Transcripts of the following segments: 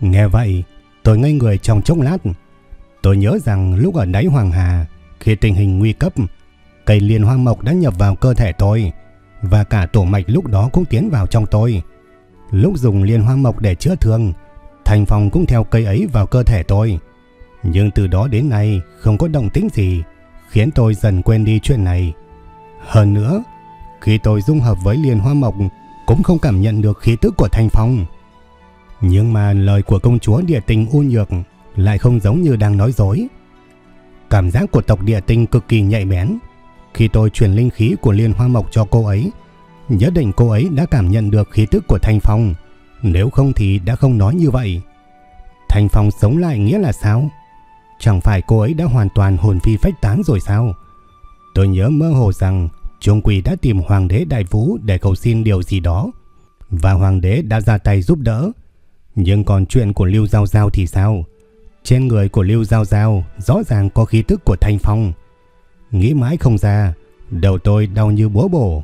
Nghe vậy, tôi ngây người trong chốc lát. Tôi nhớ rằng lúc ở đáy Hoàng Hà, khi tình hình nguy cấp, cây liên hoa mộc đã nhập vào cơ thể tôi và cả tổ mạch lúc đó cũng tiến vào trong tôi. Lúc dùng liên hoa mộc để chữa thương, thành phòng cũng theo cây ấy vào cơ thể tôi. Nhưng từ đó đến nay không có động tĩnh gì, khiến tôi dần quên đi chuyện này. Hơn nữa, khi tôi dung hợp với liên hoa mộc cũng không cảm nhận được khí tức của thành phong. Nhưng mà lời của công chúa địa tinh u nhược lại không giống như đang nói dối. Cảm giác của tộc địa tinh cực kỳ nhạy bén. Khi tôi truyền linh khí của liên hoa mộc cho cô ấy, nhất định cô ấy đã cảm nhận được khí tức của Thanh Phong. Nếu không thì đã không nói như vậy. Thanh Phong sống lại nghĩa là sao? Chẳng phải cô ấy đã hoàn toàn hồn phi phách tán rồi sao? Tôi nhớ mơ hồ rằng Trung Quỳ đã tìm Hoàng đế Đại Vũ để cầu xin điều gì đó. Và Hoàng đế đã ra tay giúp đỡ. Nhưng còn chuyện của Lưu Giao Giao thì sao? Trên người của Lưu Giao Giao rõ ràng có khí tức của Thanh Phong. Nghĩ mãi không ra, đầu tôi đau như búa bổ.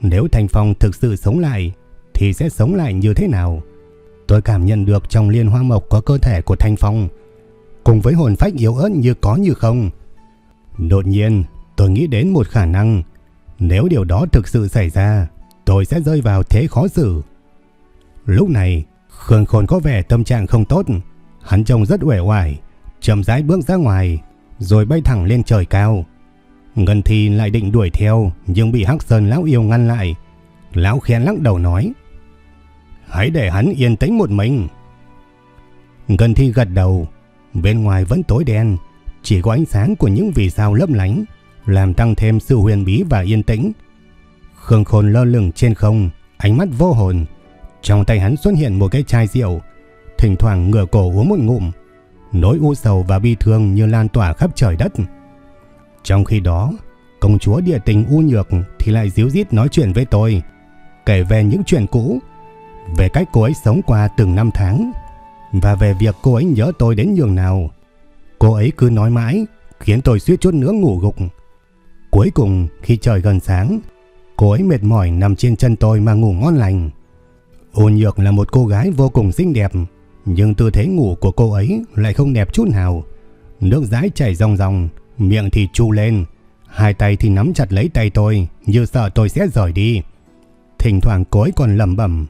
Nếu Thanh Phong thực sự sống lại, thì sẽ sống lại như thế nào? Tôi cảm nhận được trong liên hoa mộc có cơ thể của Thanh Phong, cùng với hồn phách yếu ớt như có như không. Đột nhiên, tôi nghĩ đến một khả năng. Nếu điều đó thực sự xảy ra, tôi sẽ rơi vào thế khó xử. Lúc này, Khương Khôn có vẻ tâm trạng không tốt, hắn trông rất uể oải, chậm rãi bước ra ngoài, rồi bay thẳng lên trời cao. Ngân Thi lại định đuổi theo, nhưng bị Hắc Sơn lão yêu ngăn lại. Lão khen lắc đầu nói: "Hãy để hắn yên tĩnh một mình." Ngân Thi gật đầu, bên ngoài vẫn tối đen, chỉ có ánh sáng của những vì sao lấp lánh, làm tăng thêm sự huyền bí và yên tĩnh. Khương Khôn lơ lửng trên không, ánh mắt vô hồn, trong tay hắn xuất hiện một cái chai rượu, thỉnh thoảng ngửa cổ uống một ngụm, nỗi u sầu và bi thương như lan tỏa khắp trời đất. Trong khi đó, công chúa địa tình u nhược thì lại díu dít nói chuyện với tôi, kể về những chuyện cũ, về cách cô ấy sống qua từng năm tháng và về việc cô ấy nhớ tôi đến nhường nào. Cô ấy cứ nói mãi, khiến tôi suýt chút nữa ngủ gục. Cuối cùng, khi trời gần sáng, cô ấy mệt mỏi nằm trên chân tôi mà ngủ ngon lành. Ôn Nhược là một cô gái vô cùng xinh đẹp, nhưng tư thế ngủ của cô ấy lại không đẹp chút nào. Nước dãi chảy ròng ròng, miệng thì chu lên, hai tay thì nắm chặt lấy tay tôi, như sợ tôi sẽ rời đi. Thỉnh thoảng cô ấy còn lẩm bẩm: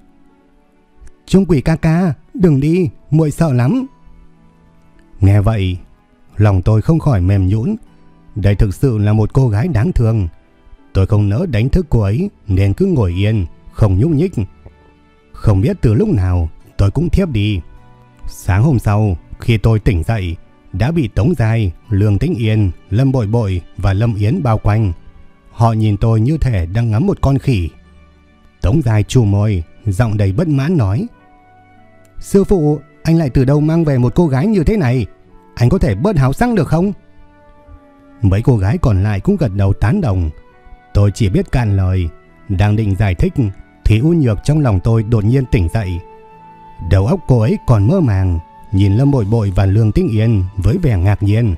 "Trung Quỷ ca ca, đừng đi, muội sợ lắm." Nghe vậy, lòng tôi không khỏi mềm nhũn. Đây thực sự là một cô gái đáng thương. Tôi không nỡ đánh thức cô ấy nên cứ ngồi yên, không nhúc nhích. Không biết từ lúc nào tôi cũng thiếp đi. Sáng hôm sau, khi tôi tỉnh dậy, đã bị Tống Giai, Lương Tĩnh Yên, Lâm Bội Bội và Lâm Yến bao quanh. Họ nhìn tôi như thể đang ngắm một con khỉ. Tống Giai chù môi, giọng đầy bất mãn nói. Sư phụ, anh lại từ đâu mang về một cô gái như thế này? Anh có thể bớt háo sắc được không? Mấy cô gái còn lại cũng gật đầu tán đồng. Tôi chỉ biết cạn lời, đang định giải thích thì U Nhược trong lòng tôi đột nhiên tỉnh dậy. Đầu óc cô ấy còn mơ màng, nhìn Lâm Bội Bội và Lương Tĩnh Yên với vẻ ngạc nhiên,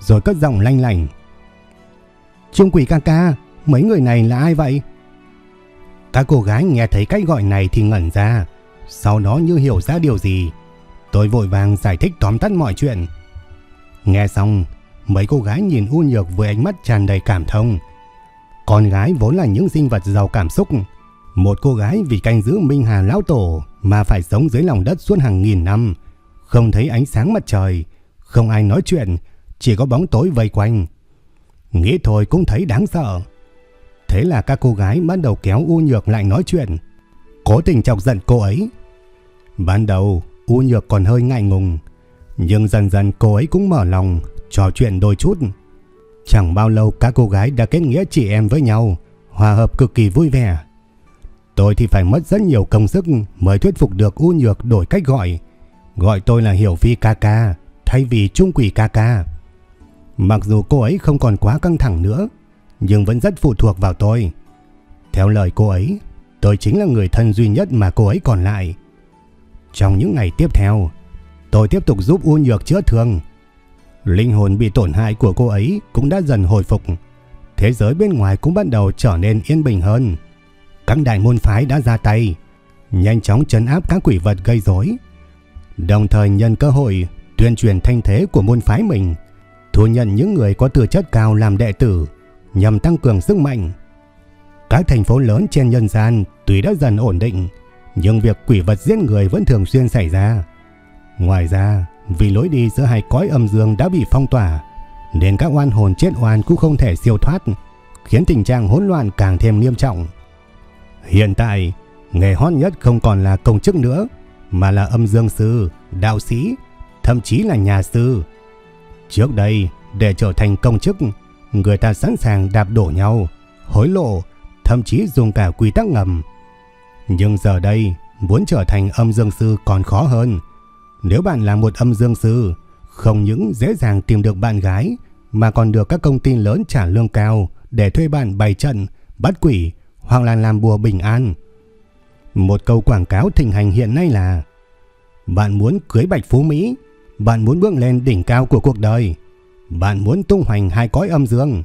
rồi cất giọng lanh lảnh. Trung quỷ ca ca, mấy người này là ai vậy? Các cô gái nghe thấy cách gọi này thì ngẩn ra, sau đó như hiểu ra điều gì. Tôi vội vàng giải thích tóm tắt mọi chuyện. Nghe xong, mấy cô gái nhìn U Nhược với ánh mắt tràn đầy cảm thông. Con gái vốn là những sinh vật giàu cảm xúc, một cô gái vì canh giữ Minh Hà Lão Tổ mà phải sống dưới lòng đất suốt hàng nghìn năm, không thấy ánh sáng mặt trời, không ai nói chuyện, chỉ có bóng tối vây quanh. Nghĩ thôi cũng thấy đáng sợ. Thế là các cô gái bắt đầu kéo U Nhược lại nói chuyện, cố tình chọc giận cô ấy. Ban đầu, U Nhược còn hơi ngại ngùng, nhưng dần dần cô ấy cũng mở lòng, trò chuyện đôi chút. Chẳng bao lâu các cô gái đã kết nghĩa chị em với nhau, hòa hợp cực kỳ vui vẻ. Tôi thì phải mất rất nhiều công sức mới thuyết phục được U Nhược đổi cách gọi. Gọi tôi là Hiểu Phi ca ca, thay vì Trung Quỷ ca ca. Mặc dù cô ấy không còn quá căng thẳng nữa, nhưng vẫn rất phụ thuộc vào tôi. Theo lời cô ấy, tôi chính là người thân duy nhất mà cô ấy còn lại. Trong những ngày tiếp theo, tôi tiếp tục giúp U Nhược chữa thương. Linh hồn bị tổn hại của cô ấy cũng đã dần hồi phục. Thế giới bên ngoài cũng bắt đầu trở nên yên bình hơn. Các đại môn phái đã ra tay, nhanh chóng trấn áp các quỷ vật gây rối, đồng thời nhân cơ hội tuyên truyền thanh thế của môn phái mình, thu nhận những người có tư chất cao làm đệ tử, nhằm tăng cường sức mạnh. Các thành phố lớn trên nhân gian tuy đã dần ổn định, nhưng việc quỷ vật giết người vẫn thường xuyên xảy ra. Ngoài ra, vì lối đi giữa hai cõi âm dương đã bị phong tỏa, nên các oan hồn chết oan cũng không thể siêu thoát, khiến tình trạng hỗn loạn càng thêm nghiêm trọng. Hiện tại, nghề hot nhất không còn là công chức nữa, mà là âm dương sư, đạo sĩ, thậm chí là nhà sư. Trước đây, để trở thành công chức, người ta sẵn sàng đạp đổ nhau, hối lộ, thậm chí dùng cả quy tắc ngầm. Nhưng giờ đây, muốn trở thành âm dương sư còn khó hơn. Nếu bạn là một âm dương sư, không những dễ dàng tìm được bạn gái, mà còn được các công ty lớn trả lương cao để thuê bạn bày trận, bắt quỷ hoặc là làm bùa bình an. Một câu quảng cáo thịnh hành hiện nay là Bạn muốn cưới bạch phú Mỹ, bạn muốn bước lên đỉnh cao của cuộc đời, bạn muốn tung hoành hai cõi âm dương,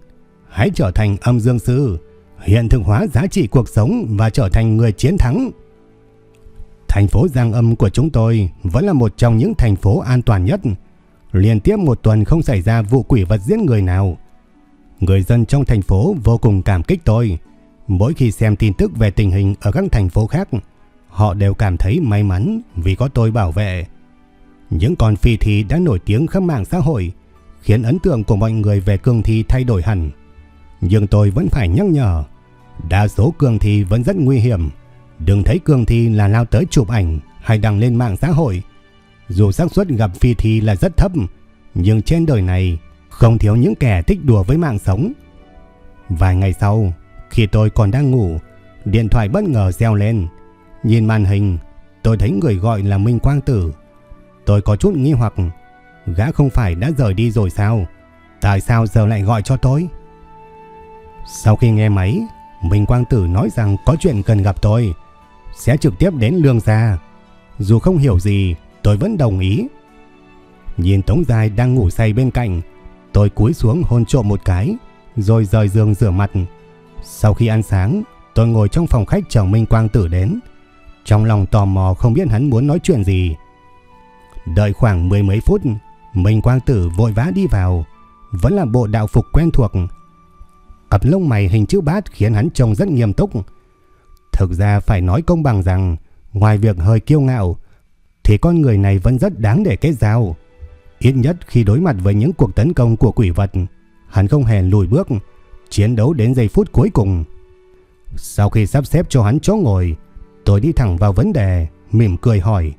hãy trở thành âm dương sư, hiện thực hóa giá trị cuộc sống và trở thành người chiến thắng. Thành phố Giang Âm của chúng tôi vẫn là một trong những thành phố an toàn nhất. Liên tiếp một tuần không xảy ra vụ quỷ vật giết người nào. Người dân trong thành phố vô cùng cảm kích tôi. Mỗi khi xem tin tức về tình hình ở các thành phố khác, họ đều cảm thấy may mắn vì có tôi bảo vệ. Những con phi thi đã nổi tiếng khắp mạng xã hội, khiến ấn tượng của mọi người về cương thi thay đổi hẳn. Nhưng tôi vẫn phải nhắc nhở, đa số cương thi vẫn rất nguy hiểm. Đừng thấy cương thi là lao tới chụp ảnh hay đăng lên mạng xã hội. Dù xác suất gặp phi thi là rất thấp, nhưng trên đời này không thiếu những kẻ thích đùa với mạng sống. Vài ngày sau, khi tôi còn đang ngủ, điện thoại bất ngờ reo lên. Nhìn màn hình, tôi thấy người gọi là Minh Quang Tử. Tôi có chút nghi hoặc, gã không phải đã rời đi rồi sao? Tại sao giờ lại gọi cho tôi? Sau khi nghe máy, Minh Quang Tử nói rằng có chuyện cần gặp tôi, sẽ trực tiếp đến lương gia. Dù không hiểu gì, tôi vẫn đồng ý. Nhìn Tống Dài đang ngủ say bên cạnh, tôi cúi xuống hôn trộm một cái, rồi rời giường rửa mặt. Sau khi ăn sáng, tôi ngồi trong phòng khách chờ Minh Quang Tử đến. Trong lòng tò mò không biết hắn muốn nói chuyện gì. Đợi khoảng mười mấy phút, Minh Quang Tử vội vã đi vào. Vẫn là bộ đạo phục quen thuộc. Cặp lông mày hình chữ bát khiến hắn trông rất nghiêm túc. Thực ra phải nói công bằng rằng, ngoài việc hơi kiêu ngạo, thì con người này vẫn rất đáng để kết giao. Ít nhất khi đối mặt với những cuộc tấn công của quỷ vật, hắn không hề lùi bước, chiến đấu đến giây phút cuối cùng. Sau khi sắp xếp cho hắn chỗ ngồi, tôi đi thẳng vào vấn đề, mỉm cười hỏi.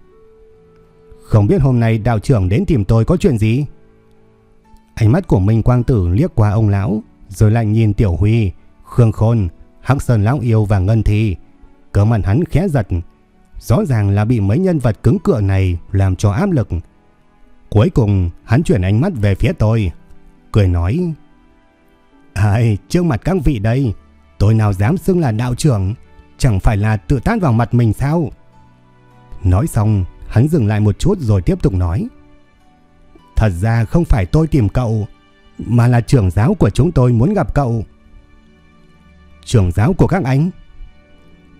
Không biết hôm nay đạo trưởng đến tìm tôi có chuyện gì? Ánh mắt của Minh Quang Tử liếc qua ông lão, rồi lại nhìn Tiểu Huy, Khương Khôn, Hắc Sơn Lão Yêu và Ngân Thi. Cơ mặt hắn khẽ giật, rõ ràng là bị mấy nhân vật cứng cựa này làm cho áp lực. Cuối cùng, hắn chuyển ánh mắt về phía tôi, cười nói: Ai, trước mặt các vị đây, tôi nào dám xưng là đạo trưởng, chẳng phải là tự tát vào mặt mình sao? Nói xong, hắn dừng lại một chút rồi tiếp tục nói. Thật ra không phải tôi tìm cậu, mà là trưởng giáo của chúng tôi muốn gặp cậu. Trưởng giáo của các anh?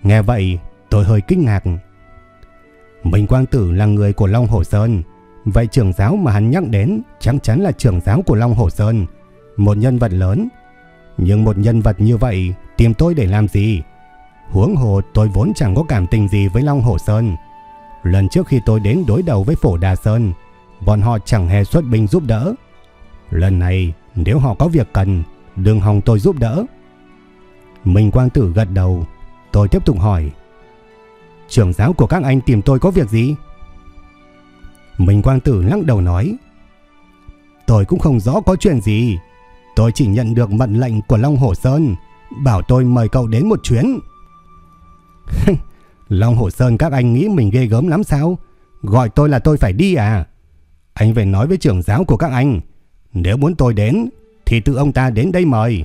Nghe vậy, tôi hơi kinh ngạc. Minh Quang Tử là người của Long Hồ Sơn, vậy trưởng giáo mà hắn nhắc đến chắc chắn là trưởng giáo của Long Hồ Sơn, một nhân vật lớn nhưng một nhân vật như vậy tìm tôi để làm gì? Huống hồ tôi vốn chẳng có cảm tình gì với Long Hồ Sơn. Lần trước khi tôi đến đối đầu với Phổ Đà Sơn, bọn họ chẳng hề xuất binh giúp đỡ. Lần này, nếu họ có việc cần, đừng hòng tôi giúp đỡ. Minh Quang Tử gật đầu, tôi tiếp tục hỏi. Trưởng giáo của các anh tìm tôi có việc gì? Minh Quang Tử lắc đầu nói. Tôi cũng không rõ có chuyện gì. Tôi chỉ nhận được mệnh lệnh của Long Hổ Sơn. Bảo tôi mời cậu đến một chuyến. Long Hổ Sơn các anh nghĩ mình ghê gớm lắm sao? Gọi tôi là tôi phải đi à? Anh phải nói với trưởng giáo của các anh. Nếu muốn tôi đến thì tự ông ta đến đây mời.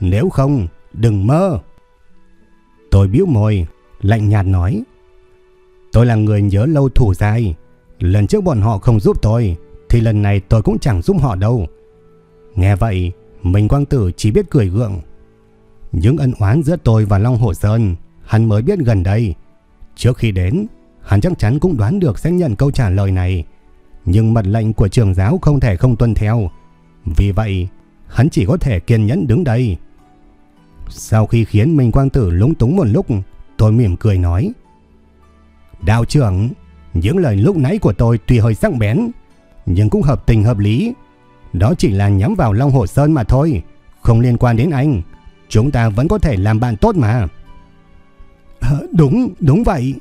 Nếu không, đừng mơ. Tôi biếu môi, lạnh nhạt nói. Tôi là người nhớ lâu thủ dài. Lần trước bọn họ không giúp tôi, thì lần này tôi cũng chẳng giúp họ đâu. Nghe vậy, Minh Quang Tử chỉ biết cười gượng. Những ân oán giữa tôi và Long Hổ Sơn, hắn mới biết gần đây. Trước khi đến, hắn chắc chắn cũng đoán được sẽ nhận câu trả lời này. Nhưng mật lệnh của trường giáo không thể không tuân theo. Vì vậy, hắn chỉ có thể kiên nhẫn đứng đây. Sau khi khiến Minh Quang Tử lúng túng một lúc, tôi mỉm cười nói. Đạo trưởng, những lời lúc nãy của tôi tuy hơi sắc bén, nhưng cũng hợp tình hợp lý. Đó chỉ là nhắm vào Long Hồ Sơn mà thôi, không liên quan đến anh. Chúng ta vẫn có thể làm bạn tốt mà. À, đúng, đúng vậy.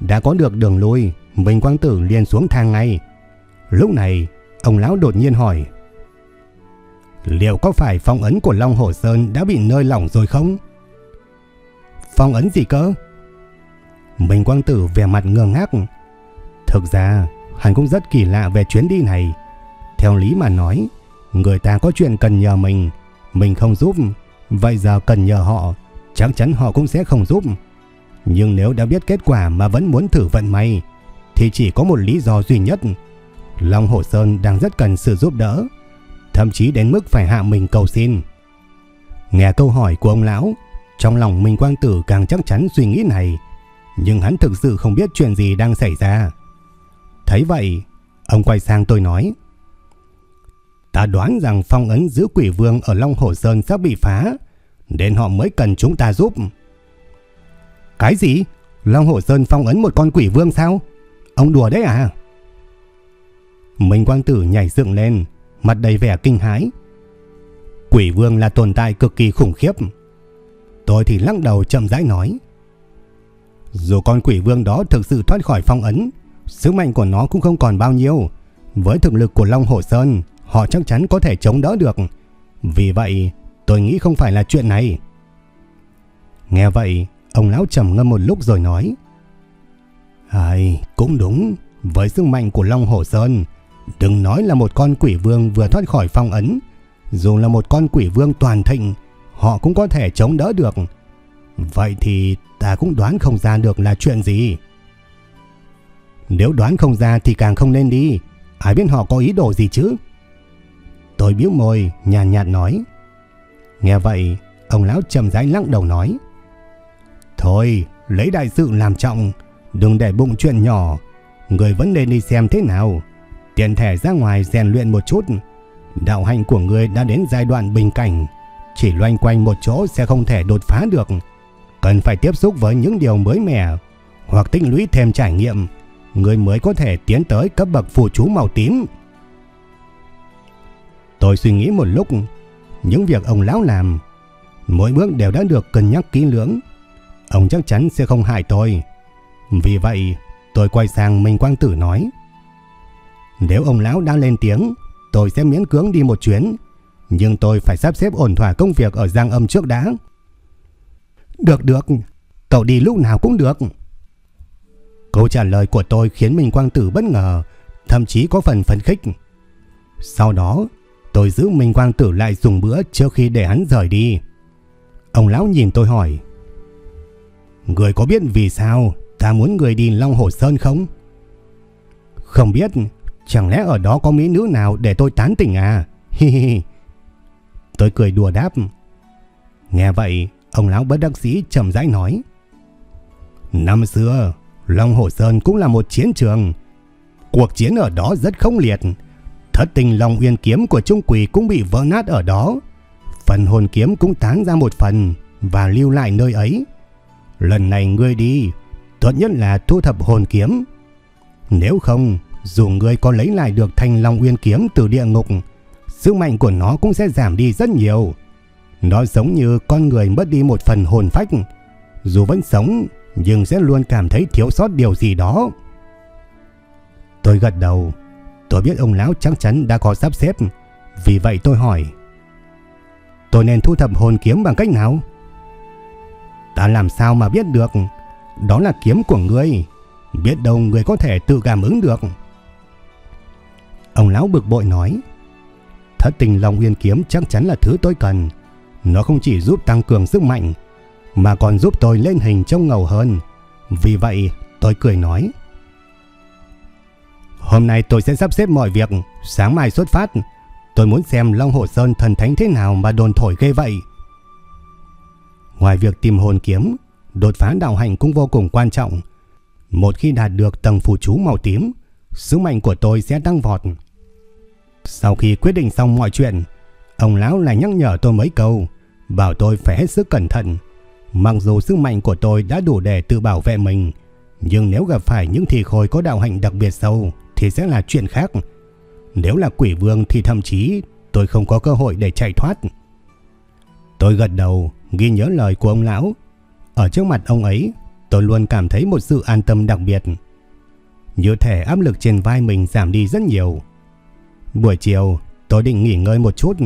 Đã có được đường lui, Minh Quang Tử liền xuống thang ngay. Lúc này, ông lão đột nhiên hỏi. Liệu có phải phong ấn của Long Hồ Sơn đã bị nơi lỏng rồi không? Phong ấn gì cơ? Minh Quang Tử vẻ mặt ngơ ngác. Thực ra, hắn cũng rất kỳ lạ về chuyến đi này. Theo lý mà nói, người ta có chuyện cần nhờ mình, mình không giúp, vậy giờ cần nhờ họ, chắc chắn họ cũng sẽ không giúp. Nhưng nếu đã biết kết quả mà vẫn muốn thử vận may, thì chỉ có một lý do duy nhất. Long hồ Sơn đang rất cần sự giúp đỡ, thậm chí đến mức phải hạ mình cầu xin. Nghe câu hỏi của ông lão, trong lòng Minh Quang Tử càng chắc chắn suy nghĩ này, nhưng hắn thực sự không biết chuyện gì đang xảy ra. Thấy vậy, ông quay sang tôi nói. Ta đoán rằng phong ấn giữ quỷ vương ở Long Hồ Sơn sắp bị phá, nên họ mới cần chúng ta giúp. Cái gì? Long Hồ Sơn phong ấn một con quỷ vương sao? Ông đùa đấy à? Minh Quang Tử nhảy dựng lên, mặt đầy vẻ kinh hãi. Quỷ vương là tồn tại cực kỳ khủng khiếp. Tôi thì lắc đầu chậm rãi nói. Dù con quỷ vương đó thực sự thoát khỏi phong ấn, sức mạnh của nó cũng không còn bao nhiêu. Với thực lực của Long hồ Sơn, họ chắc chắn có thể chống đỡ được. Vì vậy, tôi nghĩ không phải là chuyện này. Nghe vậy, ông lão trầm ngâm một lúc rồi nói. Ai, cũng đúng, với sức mạnh của Long Hổ Sơn, đừng nói là một con quỷ vương vừa thoát khỏi phong ấn, dù là một con quỷ vương toàn thịnh, họ cũng có thể chống đỡ được. Vậy thì ta cũng đoán không ra được là chuyện gì. Nếu đoán không ra thì càng không nên đi. Ai biết họ có ý đồ gì chứ? Tôi biếu môi, nhàn nhạt, nhạt nói. Nghe vậy, ông lão trầm rãi lắc đầu nói. Thôi, lấy đại sự làm trọng, đừng để bụng chuyện nhỏ. Người vẫn nên đi xem thế nào. Tiền thẻ ra ngoài rèn luyện một chút. Đạo hành của người đã đến giai đoạn bình cảnh. Chỉ loanh quanh một chỗ sẽ không thể đột phá được cần phải tiếp xúc với những điều mới mẻ hoặc tích lũy thêm trải nghiệm, người mới có thể tiến tới cấp bậc phù chú màu tím. Tôi suy nghĩ một lúc, những việc ông lão làm, mỗi bước đều đã được cân nhắc kỹ lưỡng. Ông chắc chắn sẽ không hại tôi. Vì vậy, tôi quay sang Minh Quang Tử nói. Nếu ông lão đã lên tiếng, tôi sẽ miễn cưỡng đi một chuyến. Nhưng tôi phải sắp xếp ổn thỏa công việc ở Giang Âm trước đã. Được được, cậu đi lúc nào cũng được. Câu trả lời của tôi khiến Minh Quang Tử bất ngờ, thậm chí có phần phấn khích. Sau đó, tôi giữ Minh Quang Tử lại dùng bữa trước khi để hắn rời đi. Ông lão nhìn tôi hỏi. Người có biết vì sao ta muốn người đi Long Hồ Sơn không? Không biết, chẳng lẽ ở đó có mỹ nữ nào để tôi tán tỉnh à? Hi hi. Tôi cười đùa đáp. Nghe vậy, Ông lão bất đắc dĩ trầm rãi nói. Năm xưa, Long Hồ Sơn cũng là một chiến trường. Cuộc chiến ở đó rất không liệt. Thất tình Long Uyên Kiếm của Trung Quỷ cũng bị vỡ nát ở đó. Phần hồn kiếm cũng tán ra một phần và lưu lại nơi ấy. Lần này ngươi đi, tốt nhất là thu thập hồn kiếm. Nếu không, dù ngươi có lấy lại được thanh Long Uyên Kiếm từ địa ngục, sức mạnh của nó cũng sẽ giảm đi rất nhiều. Nó giống như con người mất đi một phần hồn phách. Dù vẫn sống, nhưng sẽ luôn cảm thấy thiếu sót điều gì đó. Tôi gật đầu. Tôi biết ông lão chắc chắn đã có sắp xếp. Vì vậy tôi hỏi. Tôi nên thu thập hồn kiếm bằng cách nào? Ta làm sao mà biết được? Đó là kiếm của ngươi. Biết đâu người có thể tự cảm ứng được. Ông lão bực bội nói. Thất tình Long Nguyên Kiếm chắc chắn là thứ tôi cần. Nó không chỉ giúp tăng cường sức mạnh, mà còn giúp tôi lên hình trông ngầu hơn. Vì vậy, tôi cười nói. Hôm nay tôi sẽ sắp xếp mọi việc, sáng mai xuất phát. Tôi muốn xem Long Hồ Sơn thần thánh thế nào mà đồn thổi ghê vậy. Ngoài việc tìm hồn kiếm, đột phá đạo hành cũng vô cùng quan trọng. Một khi đạt được tầng phù chú màu tím, sức mạnh của tôi sẽ tăng vọt. Sau khi quyết định xong mọi chuyện, ông lão lại nhắc nhở tôi mấy câu, bảo tôi phải hết sức cẩn thận. Mặc dù sức mạnh của tôi đã đủ để tự bảo vệ mình, nhưng nếu gặp phải những thị khôi có đạo hạnh đặc biệt sâu thì sẽ là chuyện khác. Nếu là quỷ vương thì thậm chí tôi không có cơ hội để chạy thoát. Tôi gật đầu, ghi nhớ lời của ông lão. Ở trước mặt ông ấy, tôi luôn cảm thấy một sự an tâm đặc biệt. Như thể áp lực trên vai mình giảm đi rất nhiều. Buổi chiều, tôi định nghỉ ngơi một chút,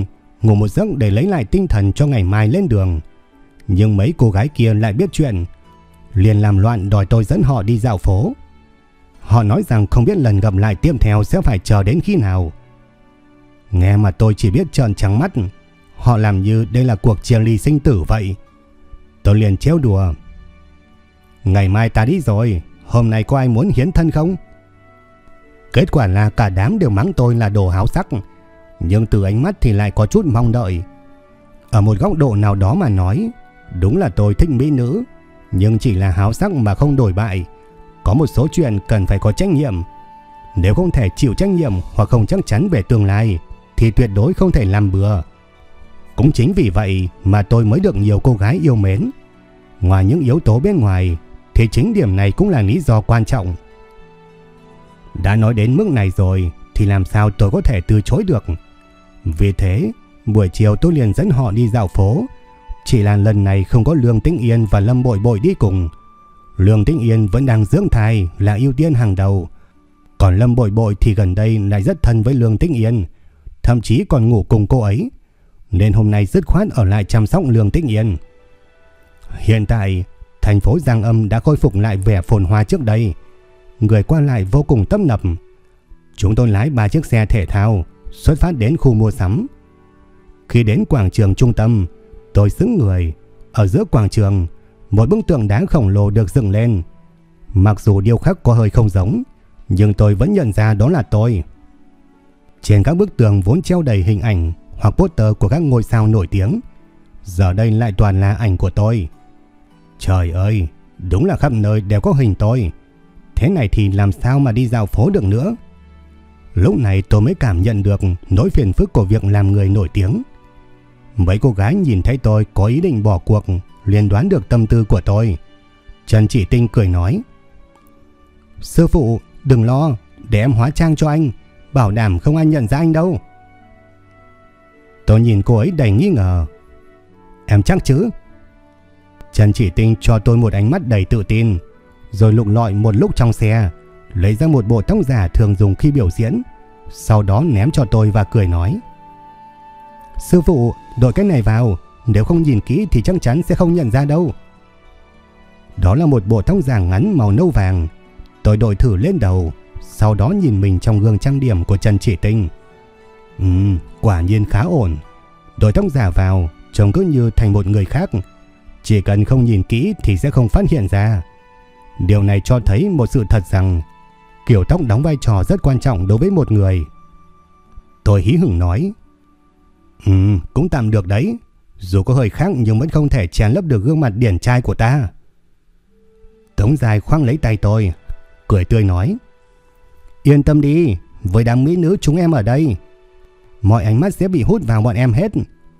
ngủ một giấc để lấy lại tinh thần cho ngày mai lên đường. Nhưng mấy cô gái kia lại biết chuyện, liền làm loạn đòi tôi dẫn họ đi dạo phố. Họ nói rằng không biết lần gặp lại tiếp theo sẽ phải chờ đến khi nào. Nghe mà tôi chỉ biết trợn trắng mắt, họ làm như đây là cuộc chia ly sinh tử vậy. Tôi liền treo đùa. Ngày mai ta đi rồi, hôm nay có ai muốn hiến thân không? Kết quả là cả đám đều mắng tôi là đồ háo sắc, nhưng từ ánh mắt thì lại có chút mong đợi. Ở một góc độ nào đó mà nói, đúng là tôi thích mỹ nữ, nhưng chỉ là háo sắc mà không đổi bại. Có một số chuyện cần phải có trách nhiệm. Nếu không thể chịu trách nhiệm hoặc không chắc chắn về tương lai, thì tuyệt đối không thể làm bừa. Cũng chính vì vậy mà tôi mới được nhiều cô gái yêu mến. Ngoài những yếu tố bên ngoài, thì chính điểm này cũng là lý do quan trọng. Đã nói đến mức này rồi thì làm sao tôi có thể từ chối được. Vì thế, buổi chiều tôi liền dẫn họ đi dạo phố. Chỉ là lần này không có Lương Tĩnh Yên và Lâm Bội Bội đi cùng. Lương Tĩnh Yên vẫn đang dưỡng thai là ưu tiên hàng đầu. Còn Lâm Bội Bội thì gần đây lại rất thân với Lương Tĩnh Yên. Thậm chí còn ngủ cùng cô ấy. Nên hôm nay dứt khoát ở lại chăm sóc Lương Tĩnh Yên. Hiện tại, thành phố Giang Âm đã khôi phục lại vẻ phồn hoa trước đây người qua lại vô cùng tấp nập. Chúng tôi lái ba chiếc xe thể thao xuất phát đến khu mua sắm. Khi đến quảng trường trung tâm, tôi xứng người. Ở giữa quảng trường, một bức tượng đá khổng lồ được dựng lên. Mặc dù điêu khắc có hơi không giống, nhưng tôi vẫn nhận ra đó là tôi. Trên các bức tường vốn treo đầy hình ảnh hoặc poster của các ngôi sao nổi tiếng, giờ đây lại toàn là ảnh của tôi. Trời ơi, đúng là khắp nơi đều có hình tôi. Thế này thì làm sao mà đi dạo phố được nữa. Lúc này tôi mới cảm nhận được nỗi phiền phức của việc làm người nổi tiếng. Mấy cô gái nhìn thấy tôi có ý định bỏ cuộc, liền đoán được tâm tư của tôi. Trần Chỉ Tinh cười nói. Sư phụ, đừng lo, để em hóa trang cho anh, bảo đảm không ai nhận ra anh đâu. Tôi nhìn cô ấy đầy nghi ngờ. Em chắc chứ? Trần Chỉ Tinh cho tôi một ánh mắt đầy tự tin rồi lục lọi một lúc trong xe, lấy ra một bộ tóc giả thường dùng khi biểu diễn, sau đó ném cho tôi và cười nói. Sư phụ, đội cái này vào, nếu không nhìn kỹ thì chắc chắn sẽ không nhận ra đâu. Đó là một bộ tóc giả ngắn màu nâu vàng. Tôi đội thử lên đầu, sau đó nhìn mình trong gương trang điểm của Trần Chỉ Tinh. Ừ, quả nhiên khá ổn. Đội tóc giả vào, trông cứ như thành một người khác. Chỉ cần không nhìn kỹ thì sẽ không phát hiện ra. Điều này cho thấy một sự thật rằng kiểu tóc đóng vai trò rất quan trọng đối với một người. Tôi hí hửng nói. Ừ, cũng tạm được đấy. Dù có hơi khác nhưng vẫn không thể chèn lấp được gương mặt điển trai của ta. Tống dài khoang lấy tay tôi, cười tươi nói. Yên tâm đi, với đám mỹ nữ chúng em ở đây. Mọi ánh mắt sẽ bị hút vào bọn em hết.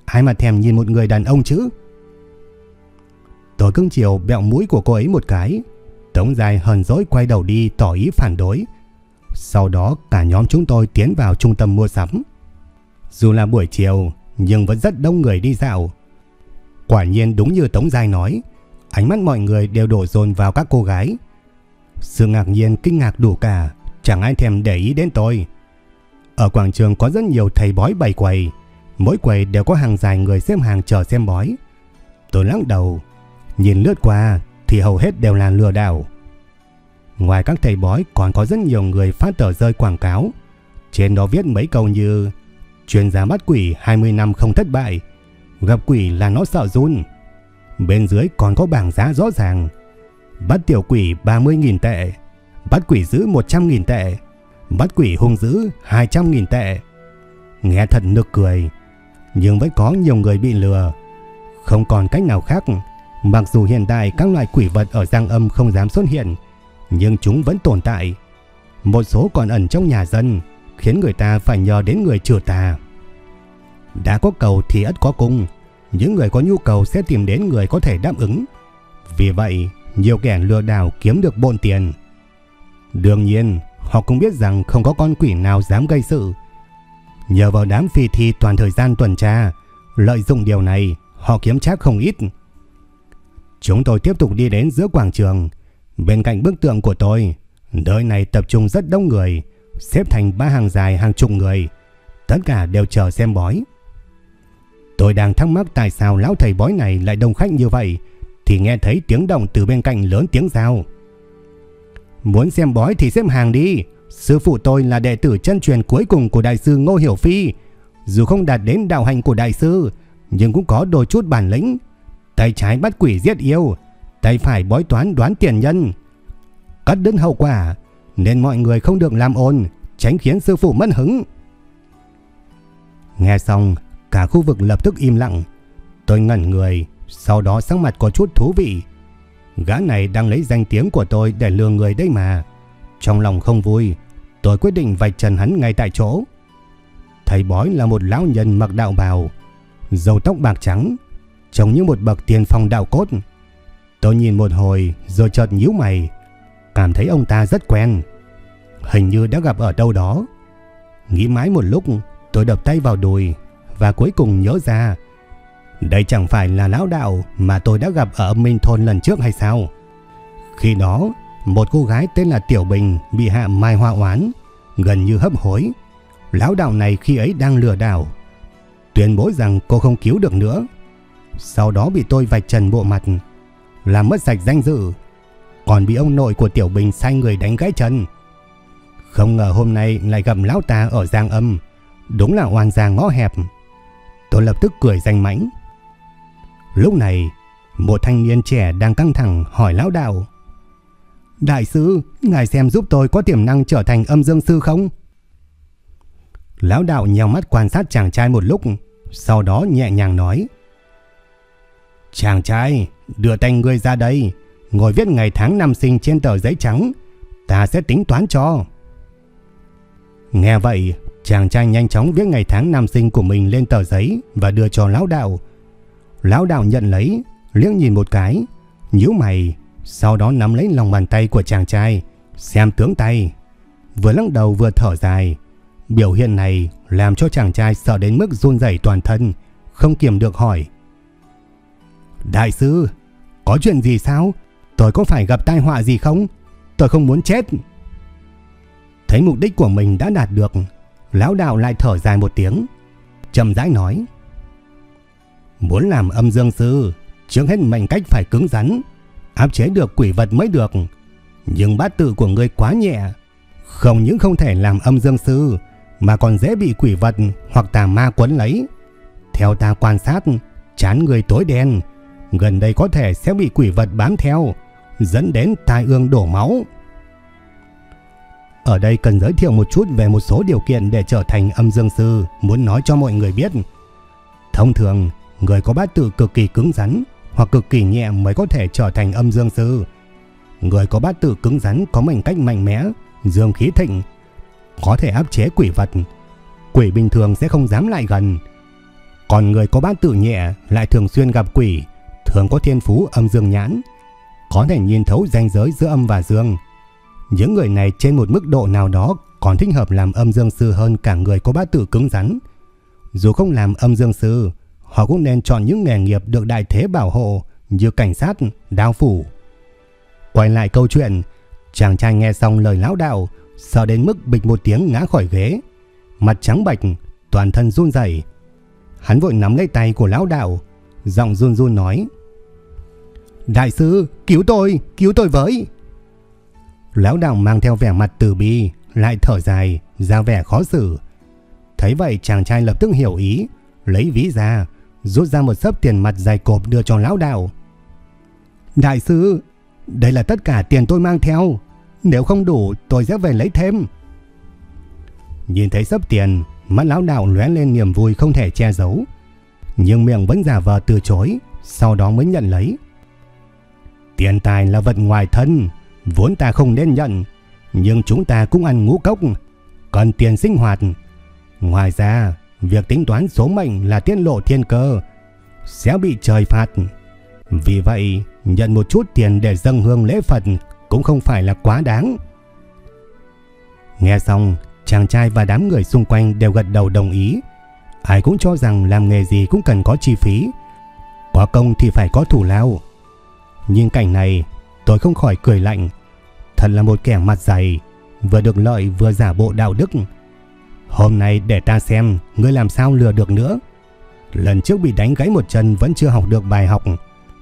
Ai mà thèm nhìn một người đàn ông chứ? Tôi cưng chiều bẹo mũi của cô ấy một cái, Tống dài hờn dỗi quay đầu đi tỏ ý phản đối. Sau đó cả nhóm chúng tôi tiến vào trung tâm mua sắm. Dù là buổi chiều nhưng vẫn rất đông người đi dạo. Quả nhiên đúng như Tống Giai nói, ánh mắt mọi người đều đổ dồn vào các cô gái. Sự ngạc nhiên kinh ngạc đủ cả, chẳng ai thèm để ý đến tôi. Ở quảng trường có rất nhiều thầy bói bày quầy, mỗi quầy đều có hàng dài người xếp hàng chờ xem bói. Tôi lắc đầu, nhìn lướt qua thì hầu hết đều là lừa đảo. Ngoài các thầy bói còn có rất nhiều người phát tờ rơi quảng cáo. Trên đó viết mấy câu như Chuyên gia mắt quỷ 20 năm không thất bại, gặp quỷ là nó sợ run. Bên dưới còn có bảng giá rõ ràng. Bắt tiểu quỷ 30.000 tệ, bắt quỷ giữ 100.000 tệ, bắt quỷ hung dữ 200.000 tệ. Nghe thật nực cười, nhưng vẫn có nhiều người bị lừa. Không còn cách nào khác, mặc dù hiện tại các loại quỷ vật ở Giang Âm không dám xuất hiện, nhưng chúng vẫn tồn tại. Một số còn ẩn trong nhà dân, khiến người ta phải nhờ đến người trừ tà. Đã có cầu thì ắt có cung, những người có nhu cầu sẽ tìm đến người có thể đáp ứng. Vì vậy, nhiều kẻ lừa đảo kiếm được bộn tiền. Đương nhiên, họ cũng biết rằng không có con quỷ nào dám gây sự. Nhờ vào đám phi thi toàn thời gian tuần tra, lợi dụng điều này, họ kiếm chắc không ít. Chúng tôi tiếp tục đi đến giữa quảng trường. Bên cạnh bức tượng của tôi, nơi này tập trung rất đông người, xếp thành ba hàng dài hàng chục người. Tất cả đều chờ xem bói. Tôi đang thắc mắc tại sao lão thầy bói này lại đông khách như vậy, thì nghe thấy tiếng động từ bên cạnh lớn tiếng giao. Muốn xem bói thì xếp hàng đi. Sư phụ tôi là đệ tử chân truyền cuối cùng của đại sư Ngô Hiểu Phi. Dù không đạt đến đạo hành của đại sư, nhưng cũng có đôi chút bản lĩnh. Tay trái bắt quỷ giết yêu, tay phải bói toán đoán tiền nhân. Cắt đứt hậu quả, nên mọi người không được làm ồn, tránh khiến sư phụ mất hứng. Nghe xong, cả khu vực lập tức im lặng. Tôi ngẩn người, sau đó sắc mặt có chút thú vị. Gã này đang lấy danh tiếng của tôi để lừa người đấy mà. Trong lòng không vui, tôi quyết định vạch trần hắn ngay tại chỗ. Thầy bói là một lão nhân mặc đạo bào, dầu tóc bạc trắng, trông như một bậc tiền phong đạo cốt. Tôi nhìn một hồi rồi chợt nhíu mày, cảm thấy ông ta rất quen. Hình như đã gặp ở đâu đó. Nghĩ mãi một lúc, tôi đập tay vào đùi và cuối cùng nhớ ra. Đây chẳng phải là lão đạo mà tôi đã gặp ở Minh Thôn lần trước hay sao? Khi đó, một cô gái tên là Tiểu Bình bị hạ mai hoa oán, gần như hấp hối. Lão đạo này khi ấy đang lừa đảo, tuyên bố rằng cô không cứu được nữa. Sau đó bị tôi vạch trần bộ mặt, làm mất sạch danh dự, còn bị ông nội của Tiểu Bình sai người đánh gãy chân. Không ngờ hôm nay lại gặp lão ta ở Giang Âm, đúng là oan gia ngõ hẹp. Tôi lập tức cười danh mãnh. Lúc này, một thanh niên trẻ đang căng thẳng hỏi lão đạo. Đại sư, ngài xem giúp tôi có tiềm năng trở thành âm dương sư không? Lão đạo nhèo mắt quan sát chàng trai một lúc, sau đó nhẹ nhàng nói. Chàng trai, đưa tay ngươi ra đây, ngồi viết ngày tháng năm sinh trên tờ giấy trắng, ta sẽ tính toán cho. Nghe vậy, chàng trai nhanh chóng viết ngày tháng năm sinh của mình lên tờ giấy và đưa cho lão đạo. Lão đạo nhận lấy, liếc nhìn một cái, nhíu mày, sau đó nắm lấy lòng bàn tay của chàng trai, xem tướng tay. Vừa lắc đầu vừa thở dài. Biểu hiện này làm cho chàng trai sợ đến mức run rẩy toàn thân, không kiềm được hỏi. Đại sư, có chuyện gì sao? Tôi có phải gặp tai họa gì không? Tôi không muốn chết. Thấy mục đích của mình đã đạt được, lão đạo lại thở dài một tiếng, chậm rãi nói: Muốn làm âm dương sư, trước hết mệnh cách phải cứng rắn, áp chế được quỷ vật mới được. Nhưng bát tự của ngươi quá nhẹ, không những không thể làm âm dương sư, mà còn dễ bị quỷ vật hoặc tà ma quấn lấy. Theo ta quan sát, chán người tối đen, gần đây có thể sẽ bị quỷ vật bám theo, dẫn đến tai ương đổ máu. Ở đây cần giới thiệu một chút về một số điều kiện để trở thành âm dương sư muốn nói cho mọi người biết. Thông thường, người có bát tự cực kỳ cứng rắn hoặc cực kỳ nhẹ mới có thể trở thành âm dương sư. Người có bát tự cứng rắn có mảnh cách mạnh mẽ, dương khí thịnh, có thể áp chế quỷ vật. Quỷ bình thường sẽ không dám lại gần. Còn người có bát tự nhẹ lại thường xuyên gặp quỷ, thường có thiên phú âm dương nhãn, có thể nhìn thấu ranh giới giữa âm và dương. Những người này trên một mức độ nào đó còn thích hợp làm âm dương sư hơn cả người có bát tự cứng rắn. Dù không làm âm dương sư, họ cũng nên chọn những nghề nghiệp được đại thế bảo hộ như cảnh sát, đao phủ. Quay lại câu chuyện, chàng trai nghe xong lời lão đạo sợ đến mức bịch một tiếng ngã khỏi ghế, mặt trắng bệch, toàn thân run rẩy. Hắn vội nắm lấy tay của lão đạo, giọng run run nói: "Đại sư, cứu tôi, cứu tôi với." Lão đạo mang theo vẻ mặt từ bi, lại thở dài, ra vẻ khó xử. Thấy vậy chàng trai lập tức hiểu ý, lấy ví ra, rút ra một sấp tiền mặt dài cộp đưa cho lão đạo. Đại sư, đây là tất cả tiền tôi mang theo. Nếu không đủ tôi sẽ về lấy thêm. Nhìn thấy sấp tiền, mắt lão đạo lóe lên niềm vui không thể che giấu. Nhưng miệng vẫn giả vờ từ chối, sau đó mới nhận lấy. Tiền tài là vật ngoài thân, vốn ta không nên nhận, nhưng chúng ta cũng ăn ngũ cốc, còn tiền sinh hoạt. Ngoài ra, việc tính toán số mệnh là tiết lộ thiên cơ, sẽ bị trời phạt. Vì vậy, nhận một chút tiền để dâng hương lễ Phật cũng không phải là quá đáng. Nghe xong, chàng trai và đám người xung quanh đều gật đầu đồng ý. Ai cũng cho rằng làm nghề gì cũng cần có chi phí. Có công thì phải có thủ lao. Nhìn cảnh này, tôi không khỏi cười lạnh. Thật là một kẻ mặt dày, vừa được lợi vừa giả bộ đạo đức. Hôm nay để ta xem ngươi làm sao lừa được nữa. Lần trước bị đánh gãy một chân vẫn chưa học được bài học.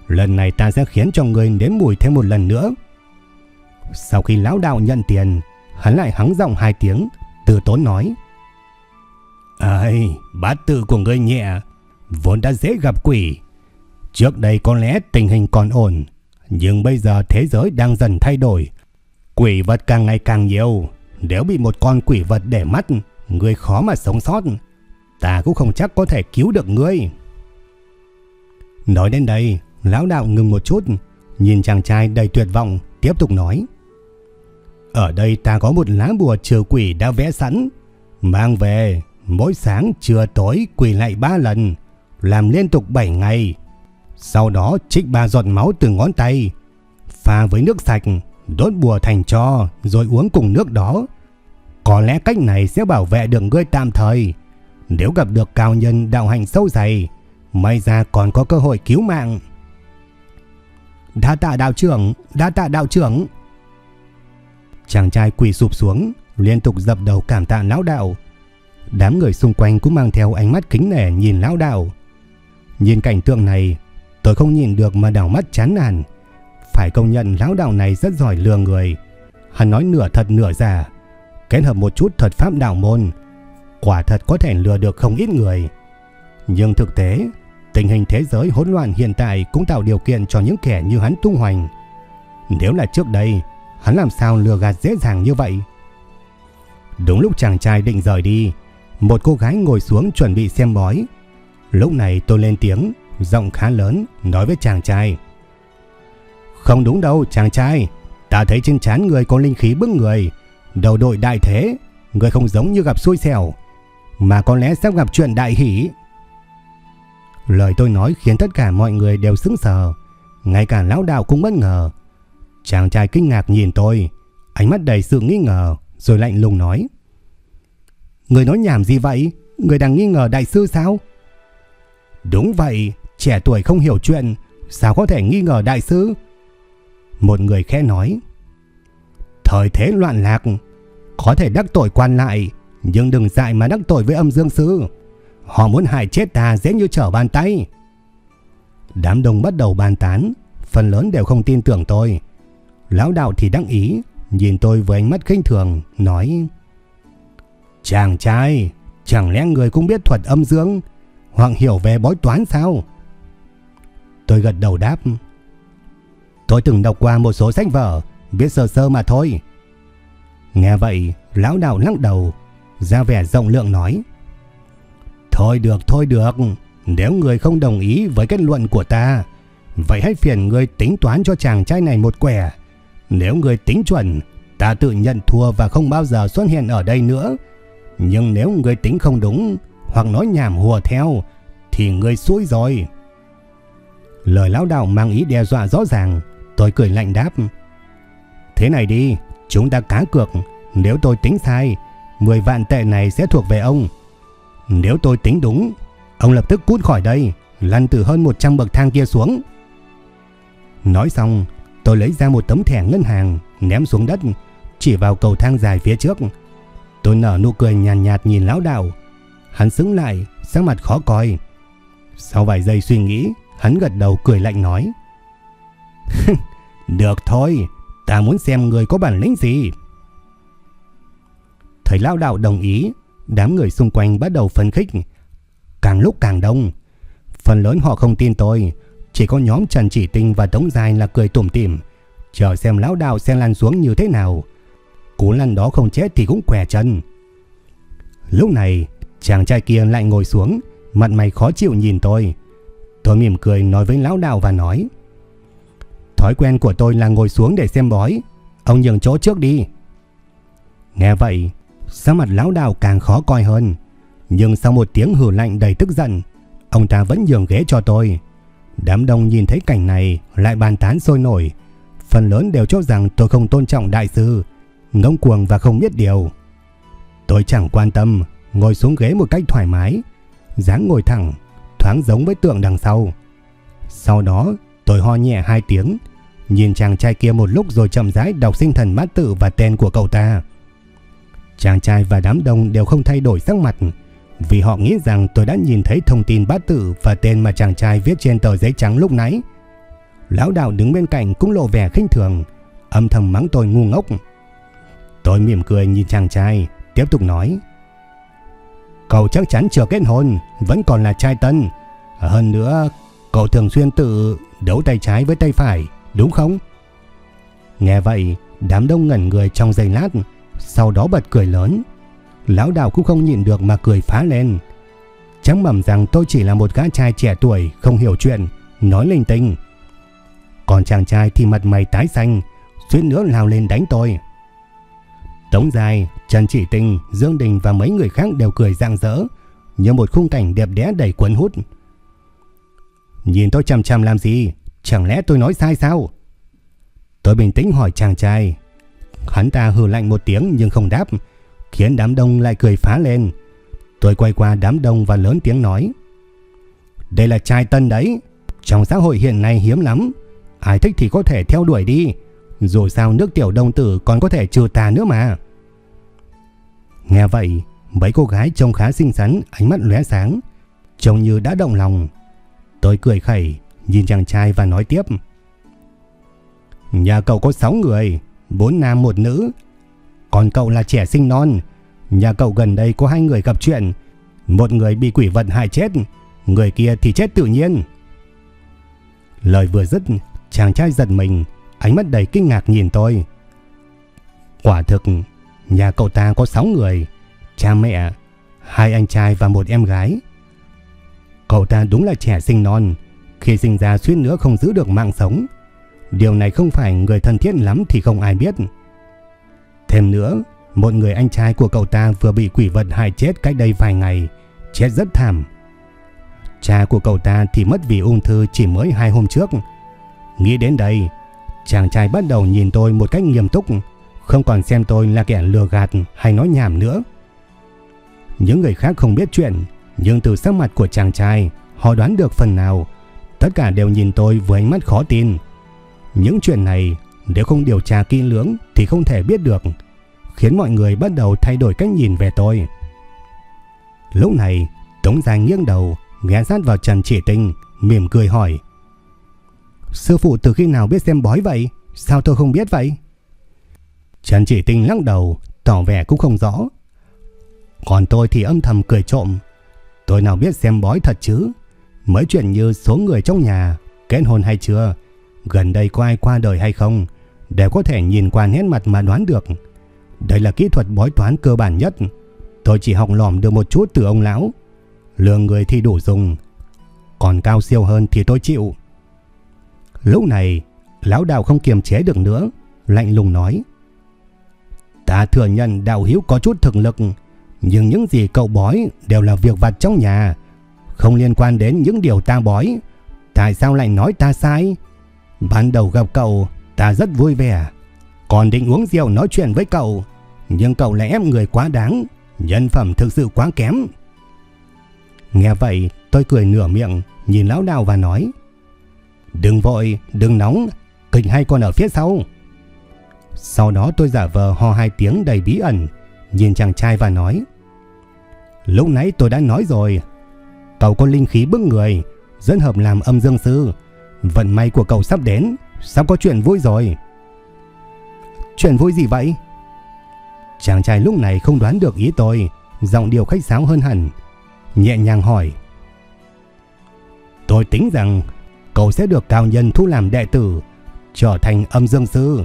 Lần này ta sẽ khiến cho ngươi nếm mùi thêm một lần nữa. Sau khi lão đạo nhận tiền, hắn lại hắng giọng hai tiếng, từ tốn nói. Ây, bát tự của ngươi nhẹ, vốn đã dễ gặp quỷ. Trước đây có lẽ tình hình còn ổn, nhưng bây giờ thế giới đang dần thay đổi. Quỷ vật càng ngày càng nhiều, nếu bị một con quỷ vật để mắt, ngươi khó mà sống sót. Ta cũng không chắc có thể cứu được ngươi. Nói đến đây, lão đạo ngừng một chút, nhìn chàng trai đầy tuyệt vọng, tiếp tục nói. Ở đây ta có một lá bùa trừ quỷ đã vẽ sẵn, mang về, mỗi sáng trưa tối quỳ lại ba lần, làm liên tục 7 ngày. Sau đó trích ba giọt máu từ ngón tay, pha với nước sạch, đốt bùa thành cho rồi uống cùng nước đó. Có lẽ cách này sẽ bảo vệ được ngươi tạm thời. Nếu gặp được cao nhân đạo hành sâu dày, may ra còn có cơ hội cứu mạng. Đa tạ đạo trưởng, đa tạ đạo trưởng. Chàng trai quỳ sụp xuống, liên tục dập đầu cảm tạ lão đạo. Đám người xung quanh cũng mang theo ánh mắt kính nể nhìn lão đạo. Nhìn cảnh tượng này, tôi không nhìn được mà đảo mắt chán nản. Phải công nhận lão đạo này rất giỏi lừa người. Hắn nói nửa thật nửa giả, kết hợp một chút thuật pháp đạo môn, quả thật có thể lừa được không ít người. Nhưng thực tế, tình hình thế giới hỗn loạn hiện tại cũng tạo điều kiện cho những kẻ như hắn tung hoành. Nếu là trước đây, hắn làm sao lừa gạt dễ dàng như vậy? Đúng lúc chàng trai định rời đi, một cô gái ngồi xuống chuẩn bị xem bói. Lúc này tôi lên tiếng, giọng khá lớn, nói với chàng trai. Không đúng đâu chàng trai, ta thấy trên trán người có linh khí bức người, đầu đội đại thế, người không giống như gặp xui xẻo, mà có lẽ sắp gặp chuyện đại hỷ. Lời tôi nói khiến tất cả mọi người đều sững sờ, ngay cả lão đạo cũng bất ngờ. Chàng trai kinh ngạc nhìn tôi, ánh mắt đầy sự nghi ngờ, rồi lạnh lùng nói. Người nói nhảm gì vậy? Người đang nghi ngờ đại sư sao? Đúng vậy, trẻ tuổi không hiểu chuyện, sao có thể nghi ngờ đại sư? Một người khẽ nói. Thời thế loạn lạc, có thể đắc tội quan lại, nhưng đừng dại mà đắc tội với âm dương sư. Họ muốn hại chết ta dễ như trở bàn tay. Đám đông bắt đầu bàn tán, phần lớn đều không tin tưởng tôi. Lão đạo thì đăng ý, nhìn tôi với ánh mắt khinh thường, nói Chàng trai, chẳng lẽ người cũng biết thuật âm dương, hoặc hiểu về bói toán sao? Tôi gật đầu đáp. Tôi từng đọc qua một số sách vở, biết sơ sơ mà thôi. Nghe vậy, lão đạo lắc đầu, ra vẻ rộng lượng nói. Thôi được, thôi được, nếu người không đồng ý với kết luận của ta, vậy hãy phiền người tính toán cho chàng trai này một quẻ. Nếu người tính chuẩn, ta tự nhận thua và không bao giờ xuất hiện ở đây nữa. Nhưng nếu người tính không đúng, hoặc nói nhảm hùa theo, thì người xui rồi. Lời lão đạo mang ý đe dọa rõ ràng, tôi cười lạnh đáp. Thế này đi, chúng ta cá cược, nếu tôi tính sai, 10 vạn tệ này sẽ thuộc về ông. Nếu tôi tính đúng, ông lập tức cút khỏi đây, lăn từ hơn 100 bậc thang kia xuống. Nói xong, tôi lấy ra một tấm thẻ ngân hàng, ném xuống đất, chỉ vào cầu thang dài phía trước. Tôi nở nụ cười nhàn nhạt, nhạt nhìn lão đạo. Hắn sững lại, sắc mặt khó coi. Sau vài giây suy nghĩ, hắn gật đầu cười lạnh nói. Được thôi, ta muốn xem người có bản lĩnh gì. Thấy lão đạo đồng ý, đám người xung quanh bắt đầu phấn khích. Càng lúc càng đông. Phần lớn họ không tin tôi, chỉ có nhóm Trần Chỉ Tinh và Tống Dài là cười tủm tỉm, chờ xem lão đạo sẽ lăn xuống như thế nào. Cú lăn đó không chết thì cũng què chân. Lúc này, chàng trai kia lại ngồi xuống, mặt mày khó chịu nhìn tôi. Tôi mỉm cười nói với lão đạo và nói: "Thói quen của tôi là ngồi xuống để xem bói, ông nhường chỗ trước đi." Nghe vậy, sắc mặt lão đạo càng khó coi hơn, nhưng sau một tiếng hừ lạnh đầy tức giận, ông ta vẫn nhường ghế cho tôi. Đám đông nhìn thấy cảnh này lại bàn tán sôi nổi. Phần lớn đều cho rằng tôi không tôn trọng đại sư, ngông cuồng và không biết điều. Tôi chẳng quan tâm, ngồi xuống ghế một cách thoải mái, dáng ngồi thẳng, thoáng giống với tượng đằng sau. Sau đó, tôi ho nhẹ hai tiếng, nhìn chàng trai kia một lúc rồi chậm rãi đọc sinh thần bát tự và tên của cậu ta. Chàng trai và đám đông đều không thay đổi sắc mặt, vì họ nghĩ rằng tôi đã nhìn thấy thông tin bát tự và tên mà chàng trai viết trên tờ giấy trắng lúc nãy. Lão đạo đứng bên cạnh cũng lộ vẻ khinh thường, âm thầm mắng tôi ngu ngốc. Tôi mỉm cười nhìn chàng trai, tiếp tục nói. Cậu chắc chắn chưa kết hôn, vẫn còn là trai tân. Hơn nữa, cậu thường xuyên tự đấu tay trái với tay phải, đúng không? Nghe vậy, đám đông ngẩn người trong giây lát, sau đó bật cười lớn. Lão đạo cũng không nhịn được mà cười phá lên. Chẳng mầm rằng tôi chỉ là một gã trai trẻ tuổi không hiểu chuyện, nói linh tinh. Còn chàng trai thì mặt mày tái xanh, suýt nữa lao lên đánh tôi. Tống Dài, Trần Chỉ Tinh, Dương Đình và mấy người khác đều cười rạng rỡ, như một khung cảnh đẹp đẽ đầy cuốn hút. Nhìn tôi chằm chằm làm gì? Chẳng lẽ tôi nói sai sao? Tôi bình tĩnh hỏi chàng trai. Hắn ta hừ lạnh một tiếng nhưng không đáp, khiến đám đông lại cười phá lên. Tôi quay qua đám đông và lớn tiếng nói. Đây là trai tân đấy, trong xã hội hiện nay hiếm lắm, ai thích thì có thể theo đuổi đi, dù sao nước tiểu đông tử còn có thể trừ tà nữa mà. Nghe vậy, mấy cô gái trông khá xinh xắn, ánh mắt lóe sáng, trông như đã động lòng. Tôi cười khẩy, nhìn chàng trai và nói tiếp. Nhà cậu có 6 người, 4 nam một nữ, còn cậu là trẻ sinh non Nhà cậu gần đây có hai người gặp chuyện Một người bị quỷ vật hại chết Người kia thì chết tự nhiên Lời vừa dứt Chàng trai giật mình Ánh mắt đầy kinh ngạc nhìn tôi Quả thực Nhà cậu ta có 6 người Cha mẹ Hai anh trai và một em gái Cậu ta đúng là trẻ sinh non Khi sinh ra suýt nữa không giữ được mạng sống Điều này không phải người thân thiết lắm thì không ai biết Thêm nữa, một người anh trai của cậu ta vừa bị quỷ vật hại chết cách đây vài ngày, chết rất thảm. Cha của cậu ta thì mất vì ung thư chỉ mới hai hôm trước. Nghĩ đến đây, chàng trai bắt đầu nhìn tôi một cách nghiêm túc, không còn xem tôi là kẻ lừa gạt hay nói nhảm nữa. Những người khác không biết chuyện, nhưng từ sắc mặt của chàng trai, họ đoán được phần nào. Tất cả đều nhìn tôi với ánh mắt khó tin. Những chuyện này nếu không điều tra kỹ lưỡng thì không thể biết được, khiến mọi người bắt đầu thay đổi cách nhìn về tôi. Lúc này, Tống Giang nghiêng đầu, ghé sát vào Trần Chỉ Tinh, mỉm cười hỏi. Sư phụ từ khi nào biết xem bói vậy? Sao tôi không biết vậy? Trần Chỉ Tinh lắc đầu, tỏ vẻ cũng không rõ. Còn tôi thì âm thầm cười trộm. Tôi nào biết xem bói thật chứ? Mới chuyện như số người trong nhà, kết hôn hay chưa, gần đây có ai qua đời hay không, đều có thể nhìn qua nét mặt mà đoán được. Đây là kỹ thuật bói toán cơ bản nhất. Tôi chỉ học lỏm được một chút từ ông lão. Lương người thì đủ dùng. Còn cao siêu hơn thì tôi chịu. Lúc này, lão đạo không kiềm chế được nữa, lạnh lùng nói. Ta thừa nhận đạo hiếu có chút thực lực, nhưng những gì cậu bói đều là việc vặt trong nhà, không liên quan đến những điều ta bói. Tại sao lại nói ta sai? Ban đầu gặp cậu, ta rất vui vẻ. Còn định uống rượu nói chuyện với cậu, nhưng cậu lại ép người quá đáng, nhân phẩm thực sự quá kém. Nghe vậy, tôi cười nửa miệng, nhìn lão đào và nói. Đừng vội, đừng nóng, kịch hay còn ở phía sau. Sau đó tôi giả vờ ho hai tiếng đầy bí ẩn, nhìn chàng trai và nói. Lúc nãy tôi đã nói rồi, cậu có linh khí bức người, dẫn hợp làm âm dương sư. Vận may của cậu sắp đến, sắp có chuyện vui rồi. Chuyện vui gì vậy? Chàng trai lúc này không đoán được ý tôi, giọng điệu khách sáo hơn hẳn, nhẹ nhàng hỏi. Tôi tính rằng cậu sẽ được cao nhân thu làm đệ tử, trở thành âm dương sư.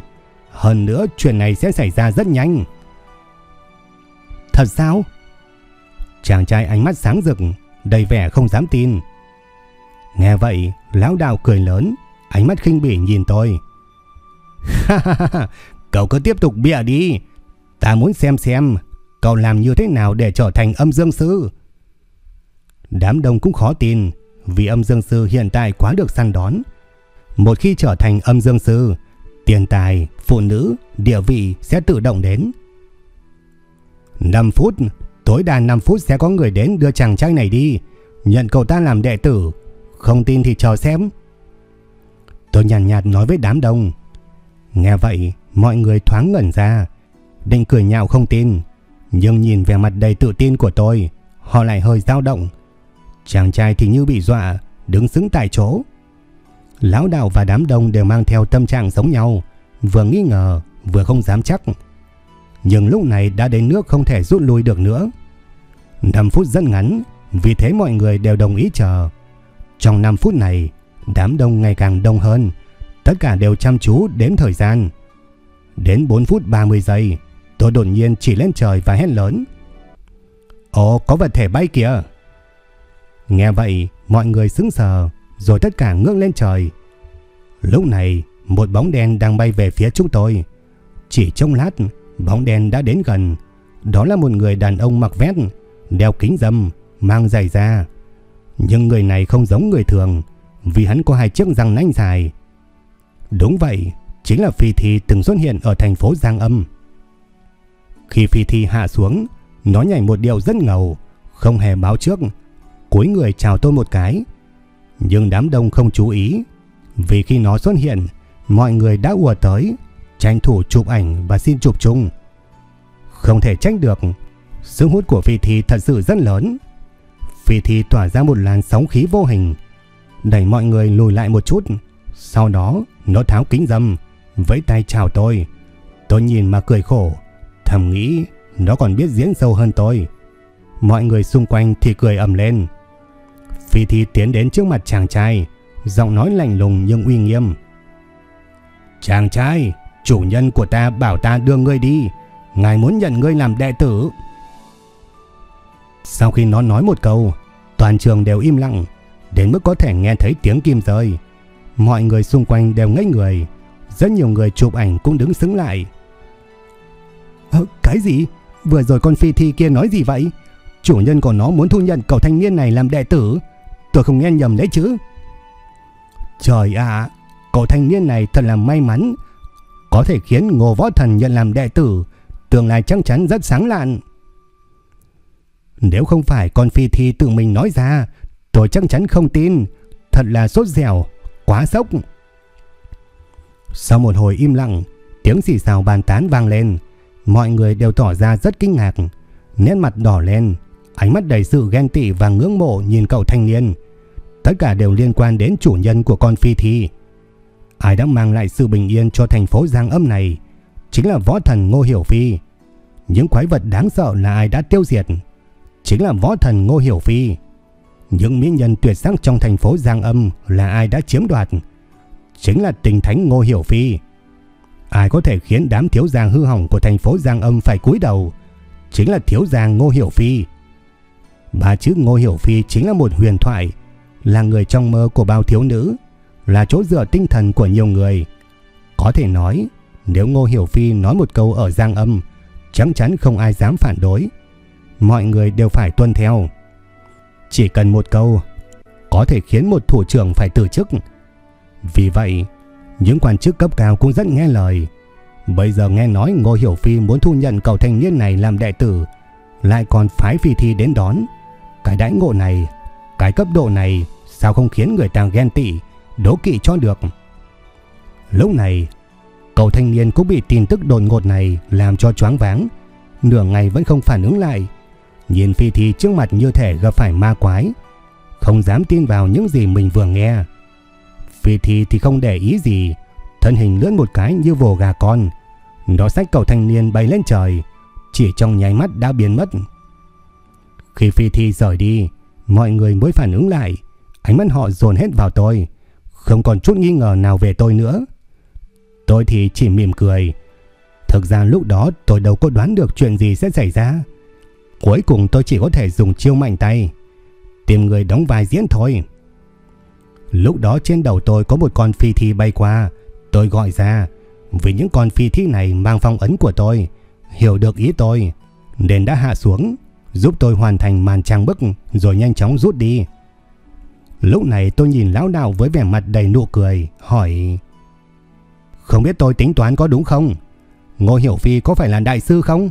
Hơn nữa chuyện này sẽ xảy ra rất nhanh. Thật sao? Chàng trai ánh mắt sáng rực, đầy vẻ không dám tin. Nghe vậy, lão đạo cười lớn, ánh mắt khinh bỉ nhìn tôi. Ha ha ha, cậu cứ tiếp tục bịa đi. Ta muốn xem xem cậu làm như thế nào để trở thành âm dương sư. Đám đông cũng khó tin, vì âm dương sư hiện tại quá được săn đón. Một khi trở thành âm dương sư, tiền tài, phụ nữ, địa vị sẽ tự động đến. 5 phút, tối đa 5 phút sẽ có người đến đưa chàng trai này đi, nhận cậu ta làm đệ tử, không tin thì chờ xem. Tôi nhàn nhạt, nhạt nói với đám đông. Nghe vậy, mọi người thoáng ngẩn ra, định cười nhạo không tin, nhưng nhìn vẻ mặt đầy tự tin của tôi, họ lại hơi dao động. Chàng trai thì như bị dọa, đứng sững tại chỗ. Lão đạo và đám đông đều mang theo tâm trạng giống nhau, vừa nghi ngờ, vừa không dám chắc. Nhưng lúc này đã đến nước không thể rút lui được nữa. 5 phút rất ngắn, vì thế mọi người đều đồng ý chờ. Trong 5 phút này, đám đông ngày càng đông hơn, tất cả đều chăm chú đến thời gian. Đến 4 phút 30 giây, tôi đột nhiên chỉ lên trời và hét lớn. Ồ, có vật thể bay kìa! Nghe vậy, mọi người sững sờ, rồi tất cả ngước lên trời. Lúc này, một bóng đen đang bay về phía chúng tôi. Chỉ trong lát, bóng đen đã đến gần. Đó là một người đàn ông mặc vest, đeo kính dâm, mang giày da. Nhưng người này không giống người thường, vì hắn có hai chiếc răng nanh dài. Đúng vậy, chính là phi thi từng xuất hiện ở thành phố Giang Âm. Khi phi thi hạ xuống, nó nhảy một điều rất ngầu, không hề báo trước, cúi người chào tôi một cái. Nhưng đám đông không chú ý, vì khi nó xuất hiện, mọi người đã ùa tới, tranh thủ chụp ảnh và xin chụp chung. Không thể trách được, sức hút của phi thi thật sự rất lớn. Phi thi tỏa ra một làn sóng khí vô hình, đẩy mọi người lùi lại một chút. Sau đó, nó tháo kính dâm, với tay chào tôi. Tôi nhìn mà cười khổ, thầm nghĩ nó còn biết diễn sâu hơn tôi. Mọi người xung quanh thì cười ầm lên. Phi Thi tiến đến trước mặt chàng trai, giọng nói lạnh lùng nhưng uy nghiêm. Chàng trai, chủ nhân của ta bảo ta đưa ngươi đi, ngài muốn nhận ngươi làm đệ tử. Sau khi nó nói một câu, toàn trường đều im lặng, đến mức có thể nghe thấy tiếng kim rơi. Mọi người xung quanh đều ngây người, rất nhiều người chụp ảnh cũng đứng xứng lại. Ờ, cái gì? Vừa rồi con phi thi kia nói gì vậy? Chủ nhân của nó muốn thu nhận cậu thanh niên này làm đệ tử. Tôi không nghe nhầm đấy chứ. Trời ạ, cậu thanh niên này thật là may mắn. Có thể khiến Ngô Võ Thần nhận làm đệ tử, tương lai chắc chắn rất sáng lạn. Nếu không phải con phi thi tự mình nói ra, tôi chắc chắn không tin. Thật là sốt dẻo, quá sốc. Sau một hồi im lặng, tiếng xì xào bàn tán vang lên. Mọi người đều tỏ ra rất kinh ngạc, nét mặt đỏ lên, ánh mắt đầy sự ghen tị và ngưỡng mộ nhìn cậu thanh niên. Tất cả đều liên quan đến chủ nhân của con phi thi. Ai đã mang lại sự bình yên cho thành phố Giang Âm này chính là võ thần Ngô Hiểu Phi. Những quái vật đáng sợ là ai đã tiêu diệt chính là võ thần Ngô Hiểu Phi. Những mỹ nhân tuyệt sắc trong thành phố Giang Âm là ai đã chiếm đoạt chính là tình thánh Ngô Hiểu Phi. Ai có thể khiến đám thiếu gia hư hỏng của thành phố Giang Âm phải cúi đầu chính là thiếu gia Ngô Hiểu Phi. Bà chữ Ngô Hiểu Phi chính là một huyền thoại, là người trong mơ của bao thiếu nữ, là chỗ dựa tinh thần của nhiều người. Có thể nói, nếu Ngô Hiểu Phi nói một câu ở Giang Âm, chắc chắn không ai dám phản đối. Mọi người đều phải tuân theo. Chỉ cần một câu, có thể khiến một thủ trưởng phải từ chức. Vì vậy, những quan chức cấp cao cũng rất nghe lời. Bây giờ nghe nói Ngô Hiểu Phi muốn thu nhận cậu thanh niên này làm đệ tử, lại còn phái phi thi đến đón. Cái đãi ngộ này, cái cấp độ này sao không khiến người ta ghen tị, đố kỵ cho được. Lúc này, Cậu thanh niên cũng bị tin tức đột ngột này làm cho choáng váng. Nửa ngày vẫn không phản ứng lại. Nhìn Phi Thi trước mặt như thể gặp phải ma quái. Không dám tin vào những gì mình vừa nghe. Phi Thi thì không để ý gì. Thân hình lướt một cái như vồ gà con. Nó xách cậu thanh niên bay lên trời. Chỉ trong nháy mắt đã biến mất. Khi Phi Thi rời đi, mọi người mới phản ứng lại. Ánh mắt họ dồn hết vào tôi. Không còn chút nghi ngờ nào về tôi nữa. Tôi thì chỉ mỉm cười. Thực ra lúc đó tôi đâu có đoán được chuyện gì sẽ xảy ra. Cuối cùng tôi chỉ có thể dùng chiêu mạnh tay. Tìm người đóng vai diễn thôi. Lúc đó trên đầu tôi có một con phi thi bay qua. Tôi gọi ra. Vì những con phi thi này mang phong ấn của tôi. Hiểu được ý tôi. Nên đã hạ xuống. Giúp tôi hoàn thành màn trang bức, rồi nhanh chóng rút đi. Lúc này tôi nhìn lão đạo với vẻ mặt đầy nụ cười. Hỏi... Không biết tôi tính toán có đúng không? Ngô Hiểu Phi có phải là đại sư không?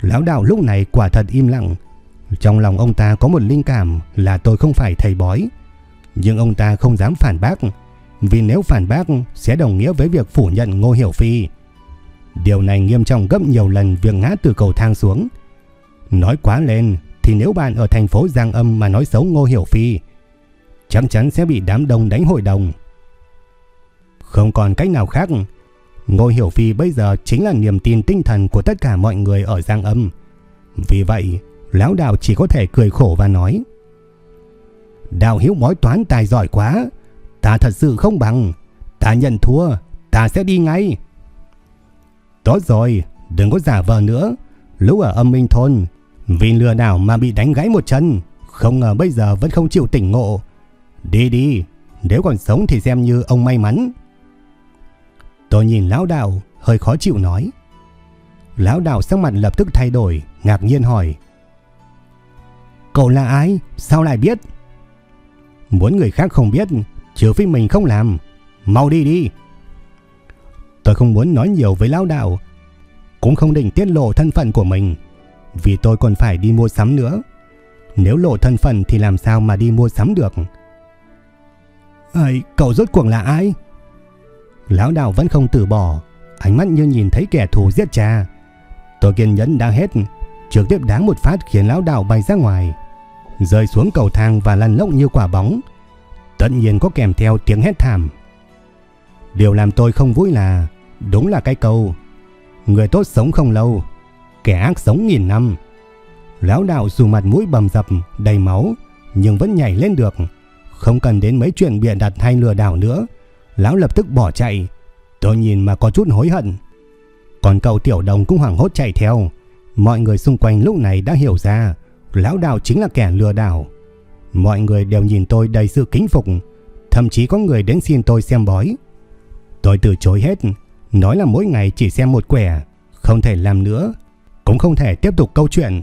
Lão đạo lúc này quả thật im lặng. Trong lòng ông ta có một linh cảm là tôi không phải thầy bói. Nhưng ông ta không dám phản bác. Vì nếu phản bác sẽ đồng nghĩa với việc phủ nhận Ngô Hiểu Phi. Điều này nghiêm trọng gấp nhiều lần việc ngã từ cầu thang xuống. Nói quá lên thì nếu bạn ở thành phố Giang Âm mà nói xấu Ngô Hiểu Phi, chắc chắn sẽ bị đám đông đánh hội đồng. Không còn cách nào khác. Ngô Hiểu Phi bây giờ chính là niềm tin tinh thần của tất cả mọi người ở Giang Âm. Vì vậy, Lão Đạo chỉ có thể cười khổ và nói. Đạo hiếu bói toán tài giỏi quá. Ta thật sự không bằng. Ta nhận thua. Ta sẽ đi ngay. Tốt rồi, đừng có giả vờ nữa. Lúc ở âm minh thôn, vì lừa đảo mà bị đánh gãy một chân. Không ngờ bây giờ vẫn không chịu tỉnh ngộ. Đi đi, nếu còn sống thì xem như ông may mắn. Tôi nhìn lão đạo hơi khó chịu nói. Lão đạo sắc mặt lập tức thay đổi, ngạc nhiên hỏi. Cậu là ai? Sao lại biết? Muốn người khác không biết, trừ phi mình không làm. Mau đi đi. Tôi không muốn nói nhiều với lão đạo, cũng không định tiết lộ thân phận của mình, vì tôi còn phải đi mua sắm nữa. Nếu lộ thân phận thì làm sao mà đi mua sắm được? Ây, cậu rốt cuộc là ai? Lão đạo vẫn không từ bỏ, ánh mắt như nhìn thấy kẻ thù giết cha. Tôi kiên nhẫn đã hết, trực tiếp đáng một phát khiến lão đạo bay ra ngoài, rơi xuống cầu thang và lăn lộn như quả bóng. Tất nhiên có kèm theo tiếng hét thảm. Điều làm tôi không vui là đúng là cái câu người tốt sống không lâu, kẻ ác sống nghìn năm. Lão đạo dù mặt mũi bầm dập, đầy máu, nhưng vẫn nhảy lên được, không cần đến mấy chuyện bịa đặt hay lừa đảo nữa. Lão lập tức bỏ chạy. Tôi nhìn mà có chút hối hận. Còn cậu tiểu đồng cũng hoảng hốt chạy theo. Mọi người xung quanh lúc này đã hiểu ra Lão đạo chính là kẻ lừa đảo. Mọi người đều nhìn tôi đầy sự kính phục. Thậm chí có người đến xin tôi xem bói. Tôi từ chối hết Nói là mỗi ngày chỉ xem một quẻ Không thể làm nữa. Cũng không thể tiếp tục câu chuyện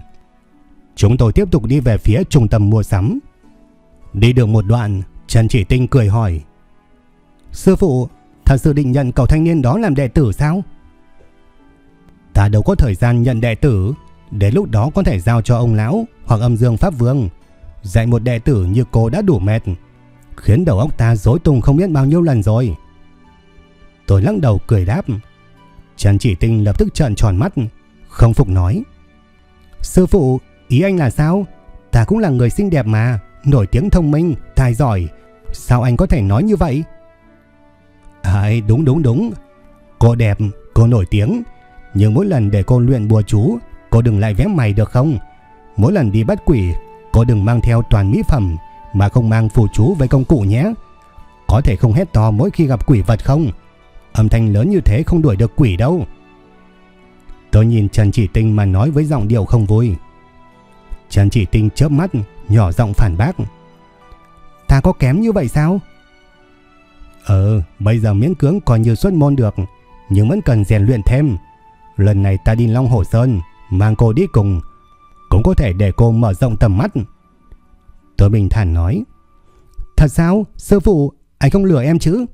Chúng tôi tiếp tục đi về phía trung tâm mua sắm Đi được một đoạn Trần Chỉ Tinh cười hỏi Sư phụ, thật sự định nhận cậu thanh niên đó làm đệ tử sao? Ta đâu có thời gian nhận đệ tử, đến lúc đó có thể giao cho ông lão hoặc âm dương pháp vương. Dạy một đệ tử như cô đã đủ mệt, khiến đầu óc ta rối tung không biết bao nhiêu lần rồi. Tôi lắc đầu cười đáp. Trần Chỉ Tinh lập tức trợn tròn mắt, không phục nói. Sư phụ, ý anh là sao? Ta cũng là người xinh đẹp mà, nổi tiếng thông minh, tài giỏi. Sao anh có thể nói như vậy? À, đúng đúng đúng. Cô đẹp, cô nổi tiếng. Nhưng mỗi lần để cô luyện bùa chú, cô đừng lại vẽ mày được không? Mỗi lần đi bắt quỷ, cô đừng mang theo toàn mỹ phẩm mà không mang phù chú với công cụ nhé. Có thể không hét to mỗi khi gặp quỷ vật không? Âm thanh lớn như thế không đuổi được quỷ đâu. Tôi nhìn Trần Chỉ Tinh mà nói với giọng điệu không vui. Trần Chỉ Tinh chớp mắt, nhỏ giọng phản bác. Ta có kém như vậy sao? Ờ, bây giờ miễn cưỡng còn như xuất môn được, nhưng vẫn cần rèn luyện thêm. Lần này ta đi Long Hồ Sơn, mang cô đi cùng, cũng có thể để cô mở rộng tầm mắt. Tôi bình thản nói. Thật sao? Sư phụ, anh không lừa em chứ?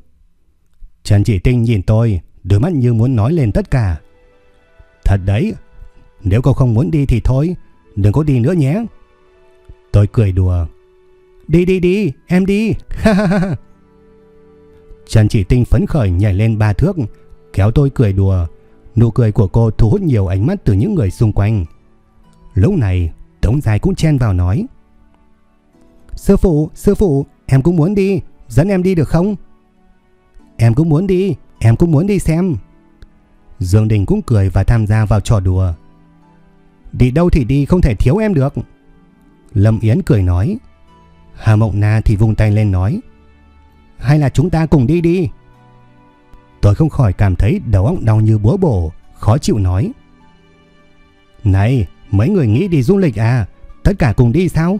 Trần Chỉ Tinh nhìn tôi, đôi mắt như muốn nói lên tất cả. Thật đấy, nếu cô không muốn đi thì thôi, đừng có đi nữa nhé. Tôi cười đùa. Đi đi đi, em đi. Ha ha ha. Trần Chỉ Tinh phấn khởi nhảy lên ba thước, kéo tôi cười đùa. Nụ cười của cô thu hút nhiều ánh mắt từ những người xung quanh. Lúc này, Tống Dài cũng chen vào nói. Sư phụ, sư phụ, em cũng muốn đi, dẫn em đi được không? Em cũng muốn đi, em cũng muốn đi xem. Dương Đình cũng cười và tham gia vào trò đùa. Đi đâu thì đi không thể thiếu em được. Lâm Yến cười nói. Hà Mộng Na thì vung tay lên nói. Hay là chúng ta cùng đi đi. Tôi không khỏi cảm thấy đầu óc đau như búa bổ, khó chịu nói. Này, mấy người nghĩ đi du lịch à? Tất cả cùng đi sao?